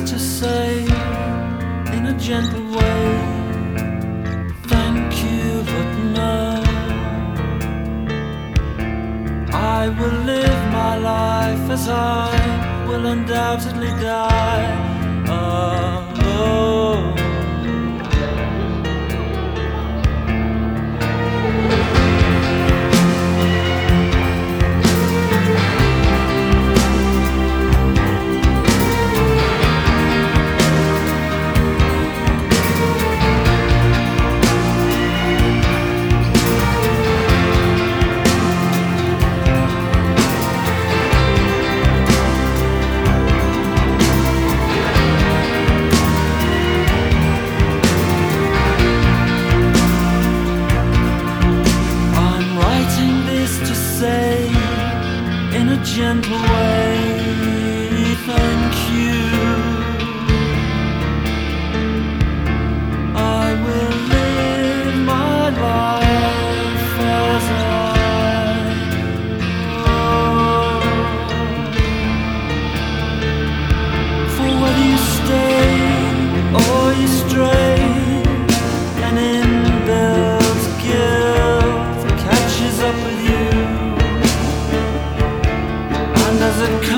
just to say in a gentle way, thank you, but no. I will live my life as I will undoubtedly die. Oh, gentle way. doesn't